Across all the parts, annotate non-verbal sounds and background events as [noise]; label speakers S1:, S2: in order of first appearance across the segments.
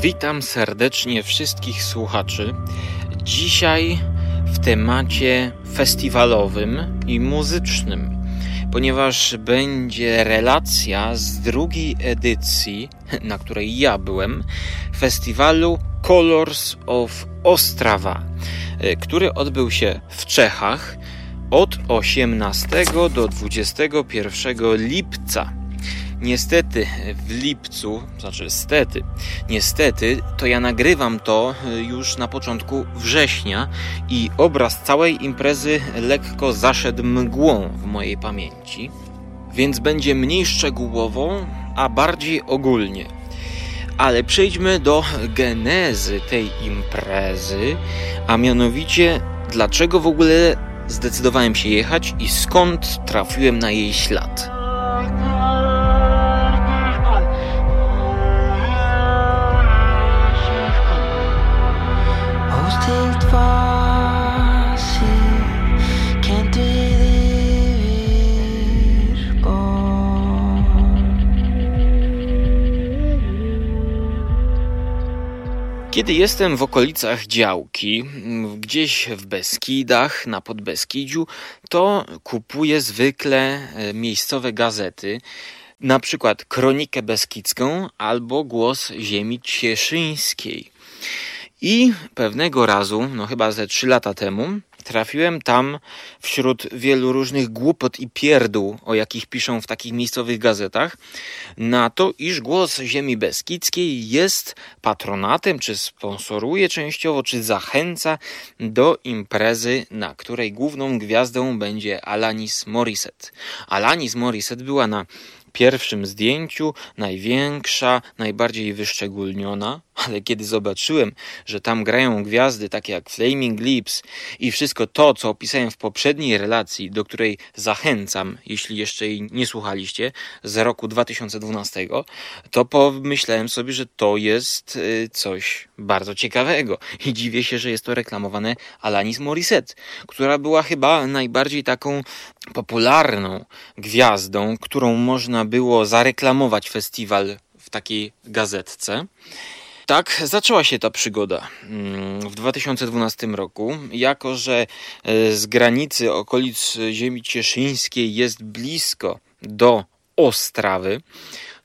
S1: Witam serdecznie wszystkich słuchaczy. Dzisiaj w temacie festiwalowym i muzycznym, ponieważ będzie relacja z drugiej edycji, na której ja byłem, festiwalu Colors of Ostrawa, który odbył się w Czechach od 18 do 21 lipca Niestety w lipcu, znaczy stety, niestety, to ja nagrywam to e, już na początku września i obraz całej imprezy lekko zaszedł mgłą w mojej pamięci, więc będzie mniej szczegółowo, a bardziej ogólnie. Ale przejdźmy do genezy tej imprezy, a mianowicie dlaczego w ogóle zdecydowałem się jechać i skąd trafiłem na jej ślad. Kiedy jestem w okolicach działki, gdzieś w Beskidach, na Podbeskidziu, to kupuję zwykle e, miejscowe gazety, na przykład Kronikę Beskidzką albo Głos Ziemi Cieszyńskiej. I pewnego razu, no chyba ze trzy lata temu, trafiłem tam wśród wielu różnych głupot i pierdół, o jakich piszą w takich miejscowych gazetach, na to, iż głos Ziemi Beskidzkiej jest patronatem, czy sponsoruje częściowo, czy zachęca do imprezy, na której główną gwiazdą będzie Alanis Morissette. Alanis Morissette była na pierwszym zdjęciu największa, najbardziej wyszczególniona, ale kiedy zobaczyłem, że tam grają gwiazdy takie jak Flaming Lips i wszystko to, co opisałem w poprzedniej relacji, do której zachęcam, jeśli jeszcze jej nie słuchaliście, z roku 2012, to pomyślałem sobie, że to jest y, coś bardzo ciekawego i dziwię się, że jest to reklamowane Alanis Morissette, która była chyba najbardziej taką popularną gwiazdą, którą można było zareklamować festiwal w takiej gazetce. Tak, zaczęła się ta przygoda mm, w 2012 roku. Jako, że e, z granicy okolic ziemi cieszyńskiej jest blisko do Ostrawy,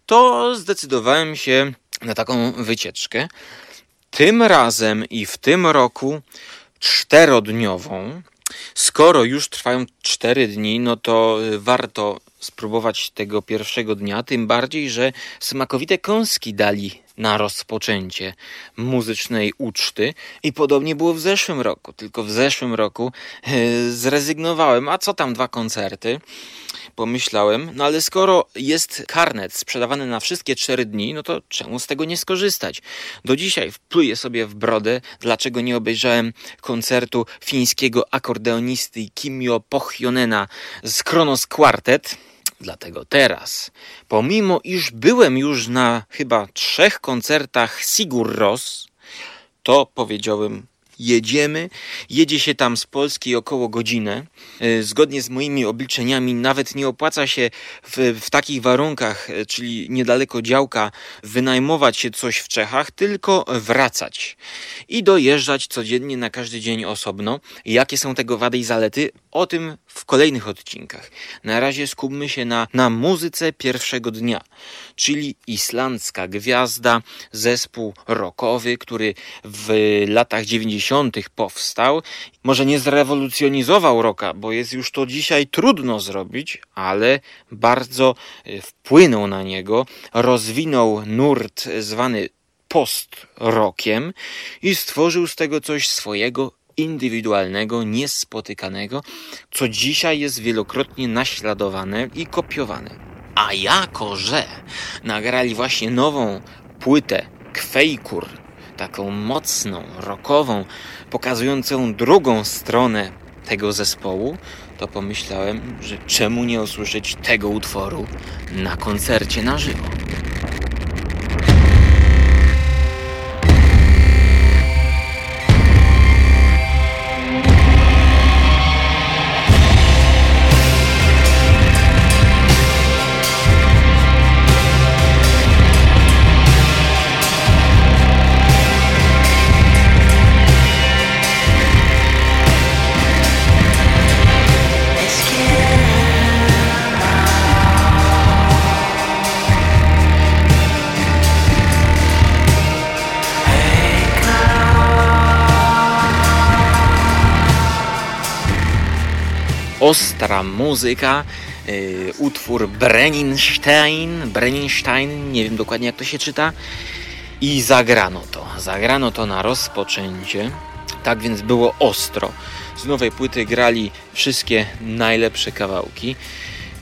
S1: to zdecydowałem się na taką wycieczkę. Tym razem i w tym roku czterodniową. Skoro już trwają cztery dni, no to warto spróbować tego pierwszego dnia, tym bardziej, że smakowite kąski dali na rozpoczęcie muzycznej uczty i podobnie było w zeszłym roku, tylko w zeszłym roku yy, zrezygnowałem, a co tam dwa koncerty? Pomyślałem, no ale skoro jest karnet sprzedawany na wszystkie cztery dni, no to czemu z tego nie skorzystać? Do dzisiaj wpluję sobie w brodę, dlaczego nie obejrzałem koncertu fińskiego akordeonisty Kimio Pohjonena z Kronos Quartet, Dlatego teraz, pomimo iż byłem już na chyba trzech koncertach Sigur Ros, to powiedziałem jedziemy. Jedzie się tam z Polski około godzinę. E, zgodnie z moimi obliczeniami nawet nie opłaca się w, w takich warunkach, e, czyli niedaleko działka, wynajmować się coś w Czechach, tylko wracać i dojeżdżać codziennie na każdy dzień osobno. Jakie są tego wady i zalety? O tym w kolejnych odcinkach. Na razie skupmy się na, na muzyce pierwszego dnia, czyli islandzka gwiazda, zespół rockowy, który w latach 90. powstał. Może nie zrewolucjonizował rocka, bo jest już to dzisiaj trudno zrobić, ale bardzo e, wpłynął na niego, rozwinął nurt zwany post-rockiem i stworzył z tego coś swojego indywidualnego, niespotykanego, co dzisiaj jest wielokrotnie naśladowane i kopiowane. A jako, że nagrali właśnie nową płytę Kwejkur, taką mocną, rockową, pokazującą drugą stronę tego zespołu, to pomyślałem, że czemu nie usłyszeć tego utworu na koncercie na żywo. Ostra muzyka, yy, utwór Brenninstein, Brenninstein, nie wiem dokładnie jak to się czyta. I zagrano to, zagrano to na rozpoczęcie, tak więc było ostro. Z nowej płyty grali wszystkie najlepsze kawałki.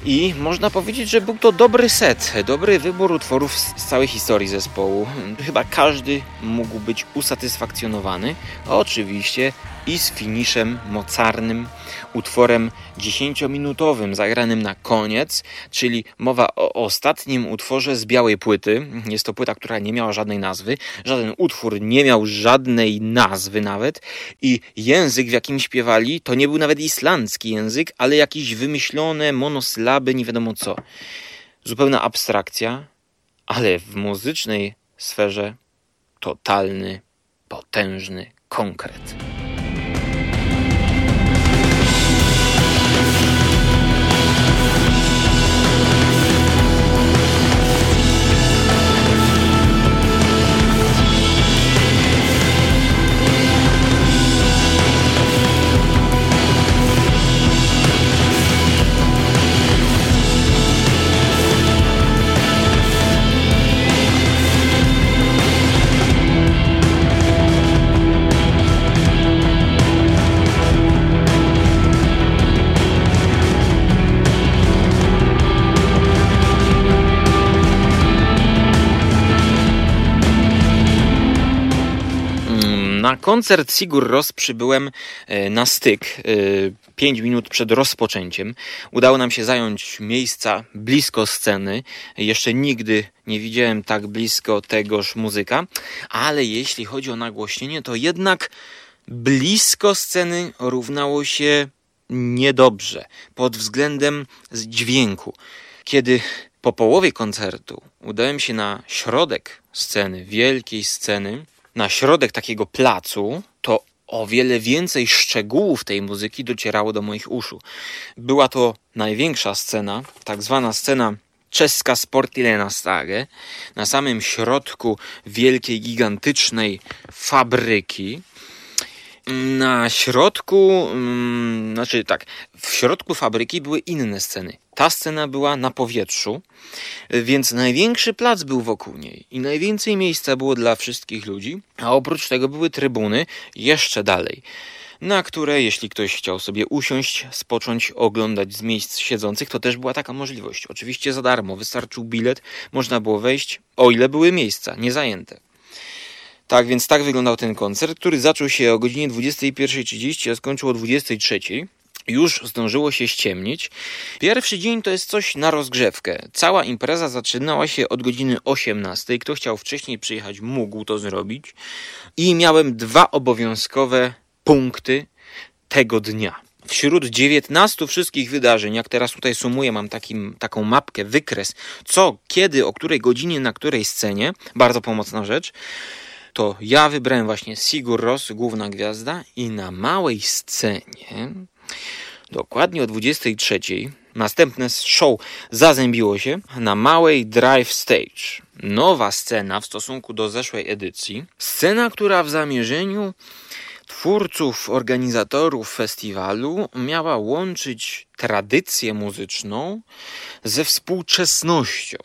S1: I można powiedzieć, że był to dobry set, dobry wybór utworów z całej historii zespołu. Chyba każdy mógł być usatysfakcjonowany. Oczywiście i z finiszem mocarnym, utworem 10-minutowym zagranym na koniec, czyli mowa o ostatnim utworze z białej płyty. Jest to płyta, która nie miała żadnej nazwy, żaden utwór nie miał żadnej nazwy nawet i język, w jakim śpiewali, to nie był nawet islandzki język, ale jakieś wymyślone monosylaby, nie wiadomo co. Zupełna abstrakcja, ale w muzycznej sferze totalny, potężny konkret. Koncert Sigur Ros przybyłem e, na styk 5 e, minut przed rozpoczęciem. Udało nam się zająć miejsca blisko sceny. Jeszcze nigdy nie widziałem tak blisko tegoż muzyka, ale jeśli chodzi o nagłośnienie, to jednak blisko sceny równało się niedobrze pod względem dźwięku. Kiedy po połowie koncertu udałem się na środek sceny, wielkiej sceny, na środek takiego placu, to o wiele więcej szczegółów tej muzyki docierało do moich uszu. Była to największa scena, tak zwana scena czeska Sportilena Stage, na samym środku wielkiej, gigantycznej fabryki. Na środku, mm, znaczy tak, w środku fabryki były inne sceny. Ta scena była na powietrzu, więc największy plac był wokół niej i najwięcej miejsca było dla wszystkich ludzi, a oprócz tego były trybuny jeszcze dalej na które, jeśli ktoś chciał sobie usiąść, spocząć, oglądać z miejsc siedzących, to też była taka możliwość. Oczywiście za darmo, wystarczył bilet, można było wejść, o ile były miejsca, niezajęte. Tak więc tak wyglądał ten koncert, który zaczął się o godzinie 21.30, a skończył o 23.00 już zdążyło się ściemnić. Pierwszy dzień to jest coś na rozgrzewkę. Cała impreza zaczynała się od godziny 18. Kto chciał wcześniej przyjechać, mógł to zrobić. I miałem dwa obowiązkowe punkty tego dnia. Wśród 19 wszystkich wydarzeń, jak teraz tutaj sumuję, mam takim, taką mapkę, wykres, co, kiedy, o której godzinie, na której scenie, bardzo pomocna rzecz, to ja wybrałem właśnie Sigur Ros, główna gwiazda, i na małej scenie Dokładnie o 23 następne show zazębiło się na małej Drive Stage. Nowa scena w stosunku do zeszłej edycji. Scena, która w zamierzeniu twórców, organizatorów festiwalu miała łączyć tradycję muzyczną ze współczesnością.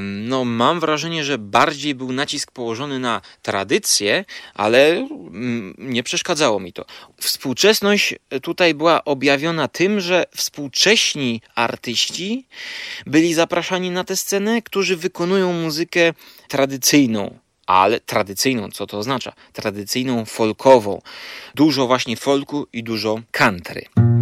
S1: No, mam wrażenie, że bardziej był nacisk położony na tradycję, ale mm, nie przeszkadzało mi to. Współczesność tutaj była objawiona tym, że współcześni artyści byli zapraszani na tę scenę, którzy wykonują muzykę tradycyjną, ale tradycyjną, co to oznacza? Tradycyjną folkową. Dużo właśnie folku i dużo country.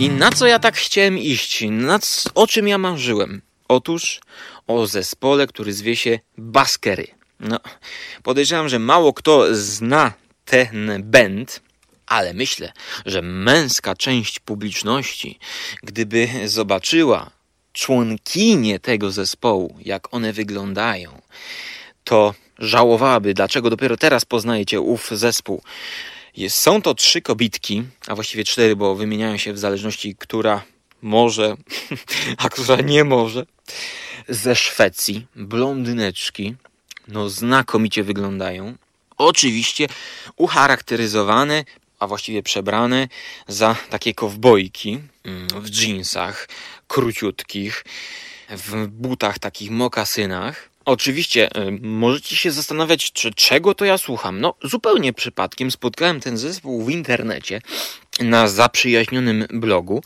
S1: I na co ja tak chciałem iść? Na c- o czym ja marzyłem? Otóż o zespole, który zwie się Baskery. No, podejrzewam, że mało kto zna ten band, ale myślę, że męska część publiczności, gdyby zobaczyła członkinie tego zespołu, jak one wyglądają, to żałowałaby, dlaczego dopiero teraz poznajecie ów zespół. Są to trzy kobitki, a właściwie cztery, bo wymieniają się w zależności, która może, [laughs] a która nie może. Ze Szwecji, blondyneczki, no znakomicie wyglądają. Oczywiście ucharakteryzowane, a właściwie przebrane za takie kowbojki mm, w dżinsach króciutkich, w butach takich mokasynach. Oczywiście y, możecie się zastanawiać, czy czego to ja słucham. No, zupełnie przypadkiem spotkałem ten zespół w internecie na zaprzyjaźnionym blogu.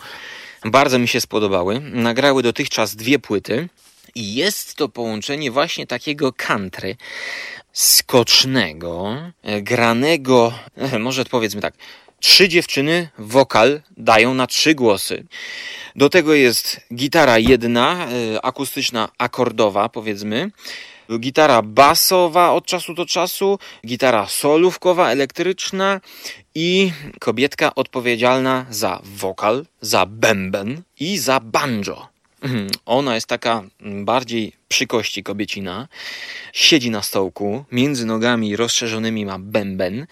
S1: Bardzo mi się spodobały. Nagrały dotychczas dwie płyty. I jest to połączenie właśnie takiego country skocznego, e, granego, [laughs] może powiedzmy tak, trzy dziewczyny wokal dają na trzy głosy. Do tego jest gitara jedna, e, akustyczna, akordowa, powiedzmy. Gitara basowa od czasu do czasu, gitara solówkowa, elektryczna i kobietka odpowiedzialna za wokal, za bęben i za banjo. [clears throat] Ona jest taka bardziej przy kości kobiecina. Siedzi na stołku, między nogami rozszerzonymi ma bęben,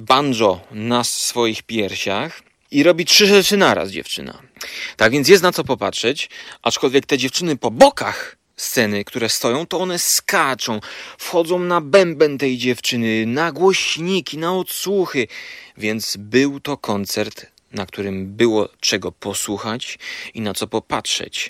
S1: banjo na swoich piersiach i robi trzy rzeczy naraz dziewczyna. Tak więc jest na co popatrzeć, aczkolwiek te dziewczyny po bokach sceny, które stoją, to one skaczą, wchodzą na bęben tej dziewczyny, na głośniki, na odsłuchy. Więc był to koncert na którym było czego posłuchać i na co popatrzeć.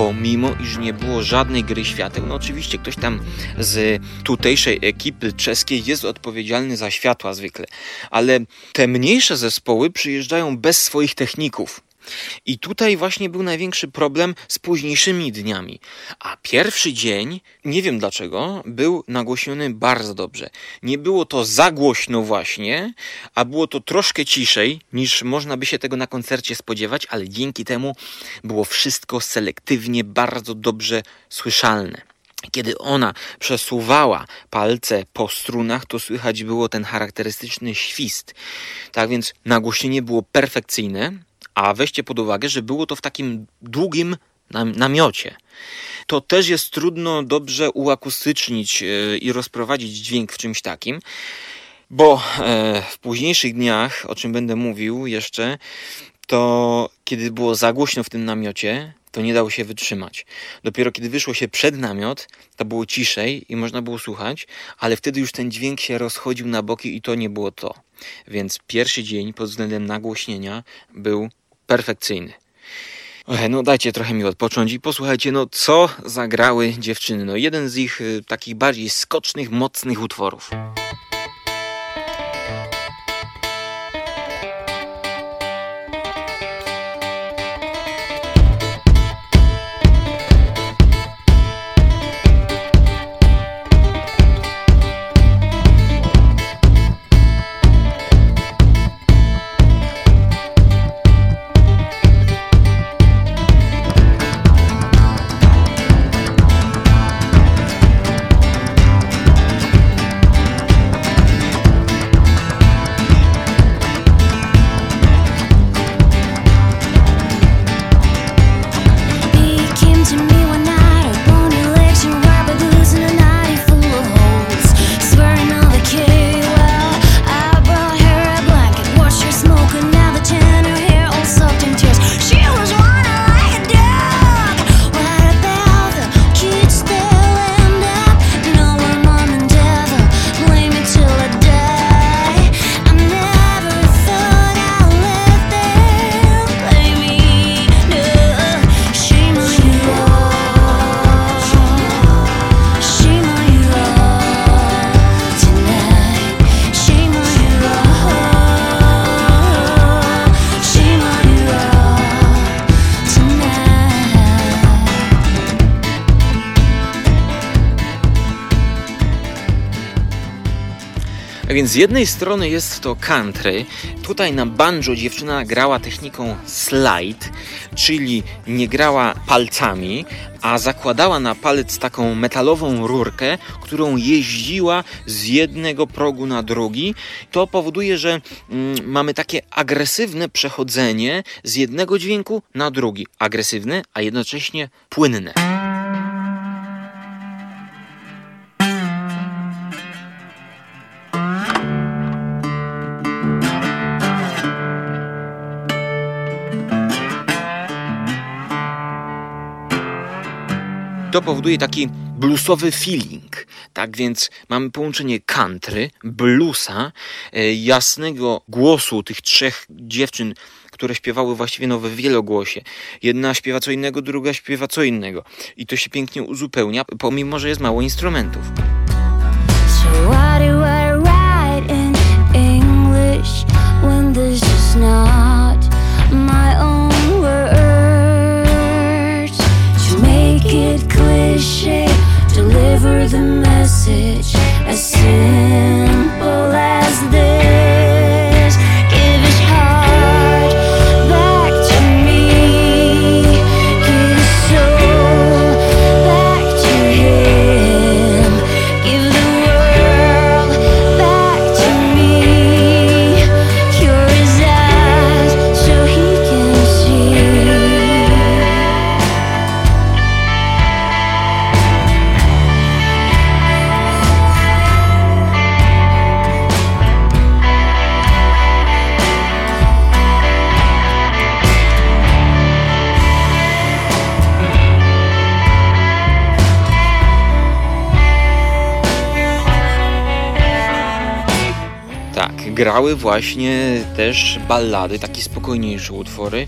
S1: Pomimo iż nie było żadnej gry świateł. No oczywiście ktoś tam z tutejszej ekipy czeskiej jest odpowiedzialny za światła zwykle, ale te mniejsze zespoły przyjeżdżają bez swoich techników. I tutaj właśnie był największy problem z późniejszymi dniami. A pierwszy dzień, nie wiem dlaczego, był nagłośniony bardzo dobrze. Nie było to za głośno właśnie, a było to troszkę ciszej niż można by się tego na koncercie spodziewać, ale dzięki temu było wszystko selektywnie bardzo dobrze słyszalne. Kiedy ona przesuwała palce po strunach, to słychać było ten charakterystyczny świst. Tak więc nagłośnienie było perfekcyjne, a weźcie pod uwagę, że było to w takim długim namiocie. To też jest trudno dobrze uakustycznić e, i rozprowadzić dźwięk w czymś takim, bo e, w późniejszych dniach, o czym będę mówił jeszcze, to kiedy było za głośno w tym namiocie, to nie dało się wytrzymać. Dopiero kiedy wyszło się przed namiot, to było ciszej i można było słuchać, ale wtedy już ten dźwięk się rozchodził na boki i to nie było to. Więc pierwszy dzień pod względem nagłośnienia był perfekcyjny. No dajcie trochę mi odpocząć i posłuchajcie, no co zagrały dziewczyny. No jeden z ich y, takich bardziej skocznych, mocnych utworów. Z jednej strony jest to country. Tutaj na banjo dziewczyna grała techniką slide, czyli nie grała palcami, a zakładała na palec taką metalową rurkę, którą jeździła z jednego progu na drugi. To powoduje, że mm, mamy takie agresywne przechodzenie z jednego dźwięku na drugi. Agresywne, a jednocześnie płynne. To powoduje taki bluesowy feeling. Tak więc mamy połączenie country, bluesa, e, jasnego głosu tych trzech dziewczyn, które śpiewały właściwie no w wielogłosie. Jedna śpiewa co innego, druga śpiewa co innego. I to się pięknie uzupełnia, pomimo, że jest mało instrumentów. So why do I write in English when there's just not cliche, deliver the message as simple as this. Grały właśnie też ballady, takie spokojniejsze utwory.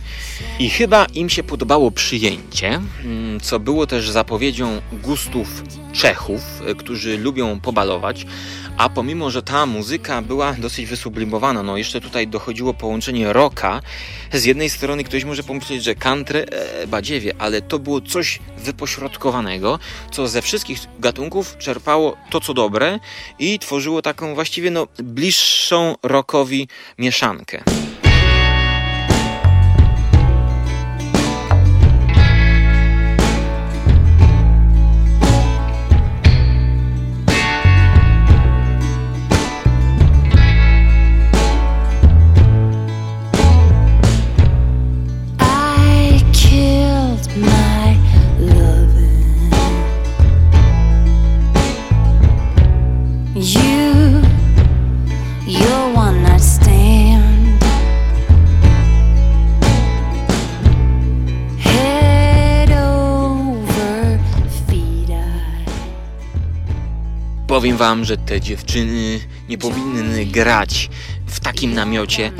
S1: I chyba im się podobało przyjęcie, mm, co było też zapowiedzią gustów Czechów, e, którzy lubią pobalować. A pomimo, że ta muzyka była dosyć wysublimowana, no jeszcze tutaj dochodziło połączenie rocka. Z jednej strony ktoś może pomyśleć, że country, e, badziewie, ale to było coś wypośrodkowanego, co ze wszystkich gatunków czerpało to, co dobre i tworzyło taką właściwie no, bliższą rockowi mieszankę. Powiem wam, że te dziewczyny nie powinny grać w takim namiocie,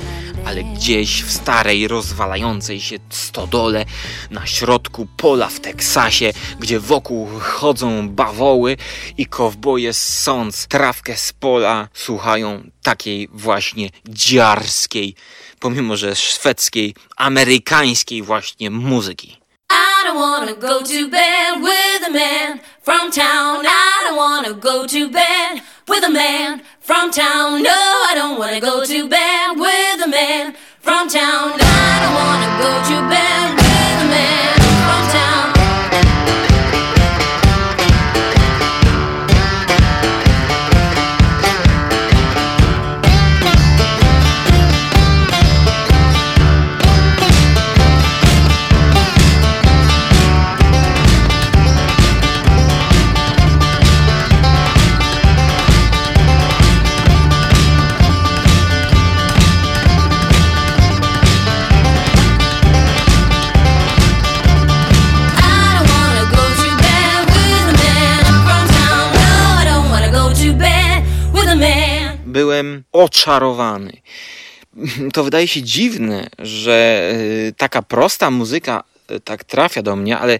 S1: ale gdzieś w starej, rozwalającej się stodole na środku pola w Teksasie, gdzie wokół chodzą bawoły i kowboje sąc trawkę z pola słuchają takiej właśnie dziarskiej, pomimo że szwedzkiej, amerykańskiej właśnie muzyki. I don't wanna go to bed with a man from town. I don't wanna go to bed with a man from town. No, I don't wanna go to bed with a man from town. I don't wanna go to bed oczarowany. To wydaje się dziwne, że y, taka prosta muzyka y, tak trafia do mnie, ale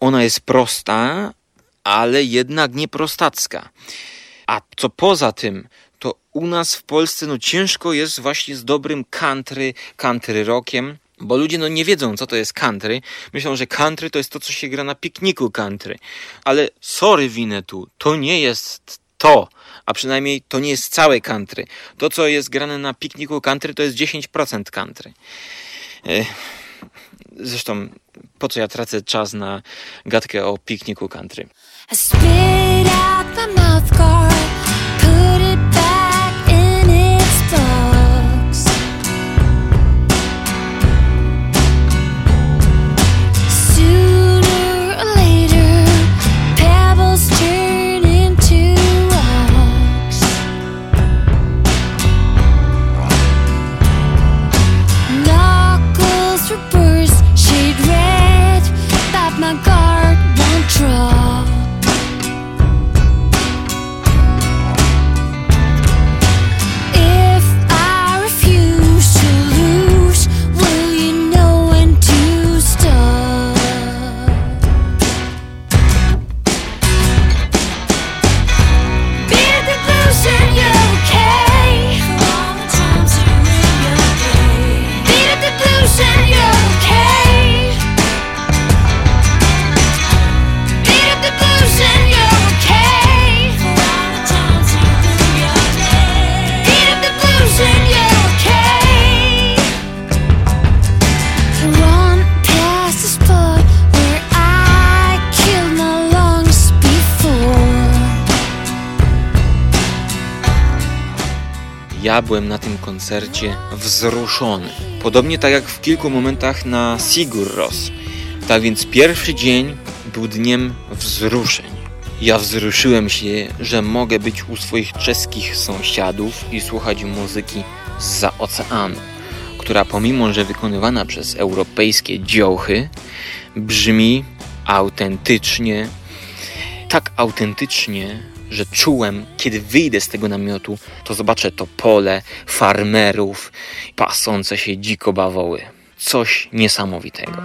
S1: ona jest prosta, ale jednak nie prostacka. A co poza tym, to u nas w Polsce no ciężko jest właśnie z dobrym country, country rockiem, bo ludzie no nie wiedzą, co to jest country. Myślą, że country to jest to, co się gra na pikniku country. Ale sorry, Winetu, to nie jest to a przynajmniej to nie jest całe country. To, co jest grane na pikniku country, to jest 10% country. E, zresztą, po co ja tracę czas na gadkę o pikniku country? I spit out my mouth guard. Ja byłem na tym koncercie wzruszony. Podobnie tak jak w kilku momentach na Sigur Ros. Tak więc pierwszy dzień był dniem wzruszeń. Ja wzruszyłem się, że mogę być u swoich czeskich sąsiadów i słuchać muzyki za oceanu, która pomimo, że wykonywana przez europejskie dziołchy, brzmi autentycznie, tak autentycznie, że czułem, kiedy wyjdę z tego namiotu, to zobaczę to pole farmerów, pasące się dziko bawoły. Coś niesamowitego.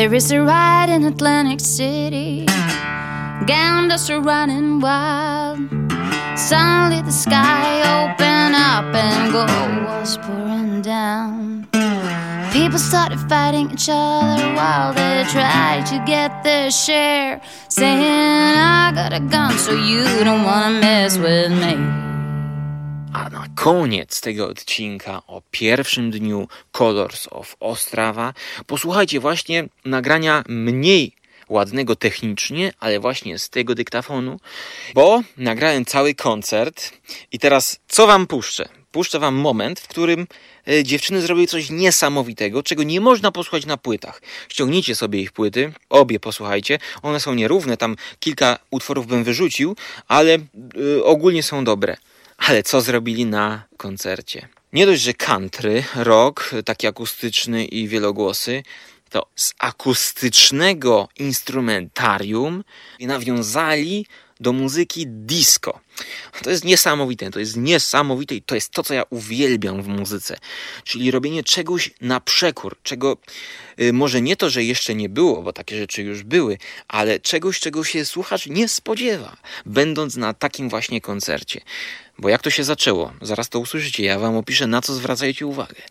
S2: There is a riot in Atlantic City. Ganders are running wild. Suddenly the sky opened up and gold was pouring down. People started fighting each other while they tried to get their share. Saying, I got a gun, so you don't wanna mess with me.
S1: A na koniec tego odcinka o pierwszym dniu Colors of Ostrawa posłuchajcie właśnie nagrania mniej ładnego technicznie, ale właśnie z tego dyktafonu, bo nagrałem cały koncert i teraz co wam puszczę? Puszczę wam moment, w którym e, dziewczyny zrobiły coś niesamowitego, czego nie można posłuchać na płytach. Ściągnijcie sobie ich płyty, obie posłuchajcie. One są nierówne, tam kilka utworów bym wyrzucił, ale y, ogólnie są dobre. Ale co zrobili na koncercie? Nie dość, że country, rock, taki akustyczny i wielogłosy, to z akustycznego instrumentarium nawiązali do muzyki disco. To jest niesamowite, to jest niesamowite i to jest to, co ja uwielbiam w muzyce. Czyli robienie czegoś na przekór, czego y, może nie to, że jeszcze nie było, bo takie rzeczy już były, ale czegoś, czego się słuchacz nie spodziewa, będąc na takim właśnie koncercie. Bo jak to się zaczęło? Zaraz to usłyszycie, ja wam opiszę, na co zwracajcie uwagę.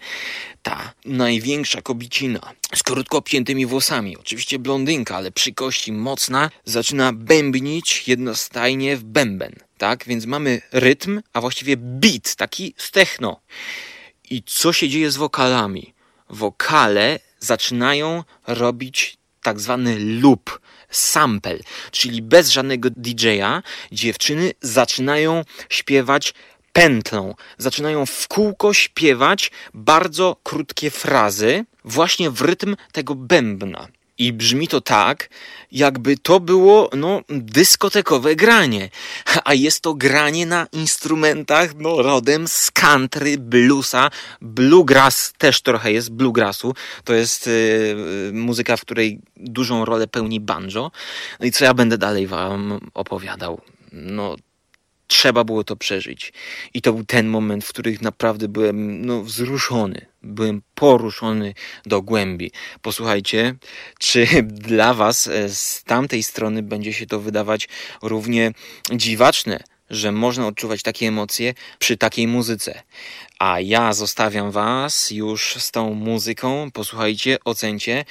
S1: Ta największa kobicina z krótko obciętymi włosami, oczywiście blondynka, ale przy kości mocna, zaczyna bębnić jednostajnie w bęben. Tak, więc mamy rytm, a właściwie beat, taki z techno. I co się dzieje z wokalami? Wokale zaczynają robić tak zwany loop sample, czyli bez żadnego DJ-a dziewczyny zaczynają śpiewać pętlą, zaczynają w kółko śpiewać bardzo krótkie frazy właśnie w rytm tego bębna. I brzmi to tak, jakby to było no, dyskotekowe granie. A jest to granie na instrumentach no, rodem z country, bluesa. Bluegrass też trochę jest bluegrassu. To jest yy, muzyka, w której dużą rolę pełni banjo. No i co ja będę dalej wam opowiadał? No, trzeba było to przeżyć. I to był ten moment, w którym naprawdę byłem no, wzruszony, byłem poruszony do głębi. Posłuchajcie, czy [laughs] dla Was e, z tamtej strony będzie się to wydawać równie dziwaczne, że można odczuwać takie emocje przy takiej muzyce. A ja zostawiam Was już z tą muzyką. Posłuchajcie, ocencie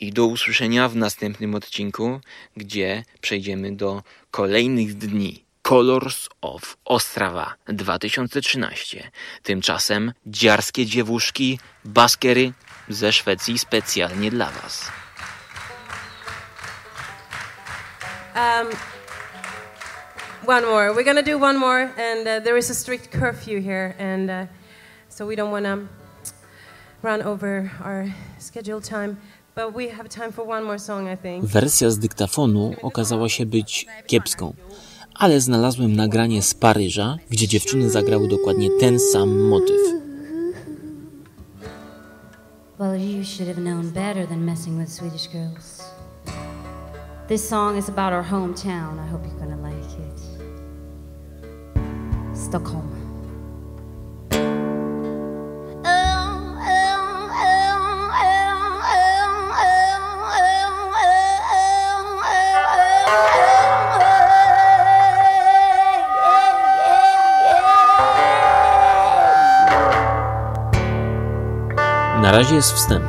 S1: i do usłyszenia w następnym odcinku, gdzie przejdziemy do kolejnych dni Colors of Ostrawa 2013. Tymczasem dziarskie dziewuszki, baskery ze Szwecji specjalnie dla Was.
S3: Um, one more. We're gonna do one more, and uh, there is a strict curfew here, and uh, so we don't want to run over our scheduled time. But we have time for one more song, I think.
S1: Wersja z dyktafonu okazała się być kiepską ale znalazłem nagranie z Paryża, gdzie dziewczyny zagrały dokładnie ten sam motyw. Well, you should have known better than messing with Swedish girls. This song is about our hometown. I hope you're gonna like it. Stockholm.
S2: Na razie jest wstęp.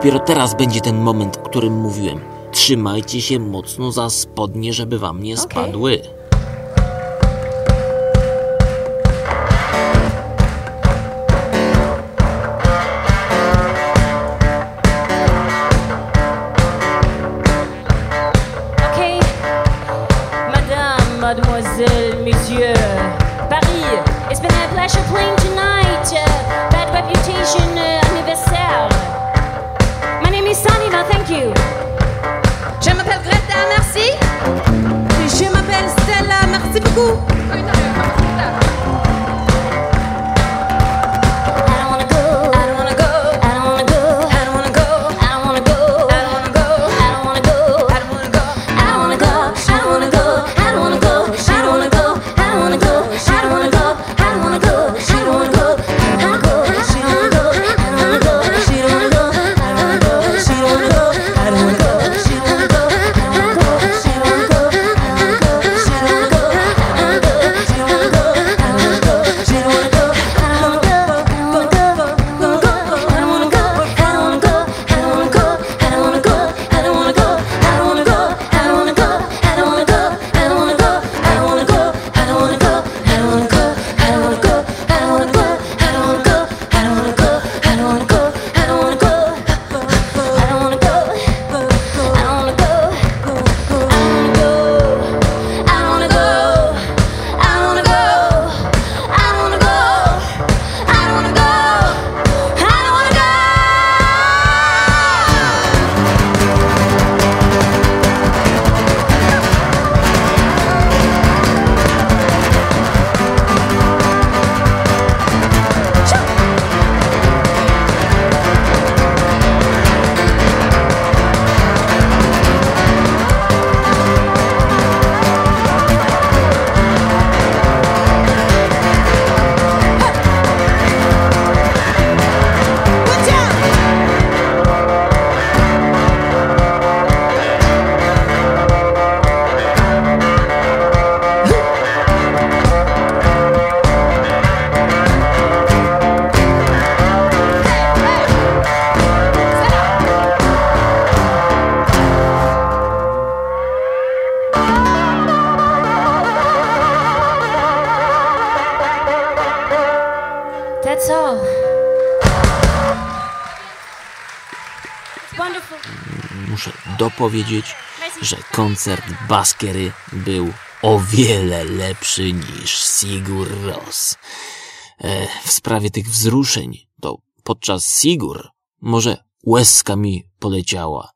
S2: Dopiero teraz będzie ten moment, o którym mówiłem. Trzymajcie się mocno za spodnie, żeby wam nie
S3: okay. spadły.
S1: Muszę dopowiedzieć, że koncert Baskery był o wiele lepszy niż Sigur Ros. E, w sprawie tych wzruszeń, to podczas Sigur może łezka mi poleciała.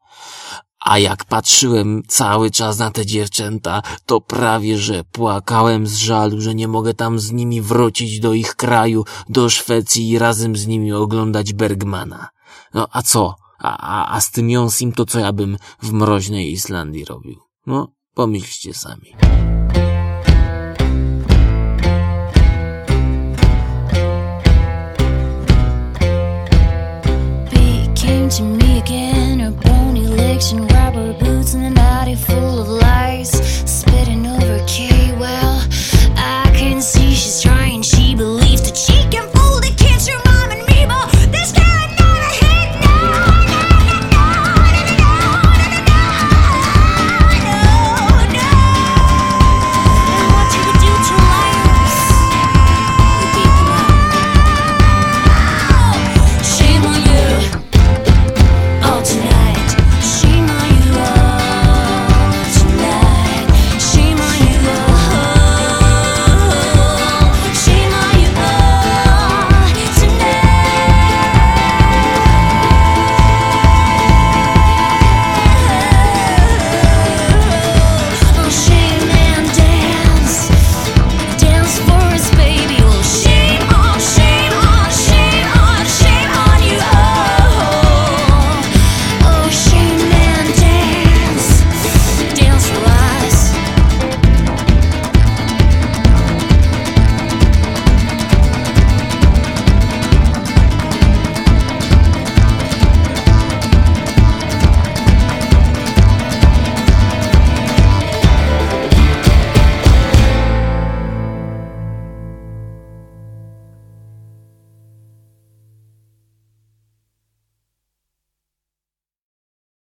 S1: A jak patrzyłem cały czas na te dziewczęta, to prawie że płakałem z żalu, że nie mogę tam z nimi wrócić do ich kraju, do Szwecji i razem z nimi oglądać Bergmana. No a co? A, a, a z tym Jonsim to co ja bym w mroźnej Islandii robił? No, pomyślcie sami.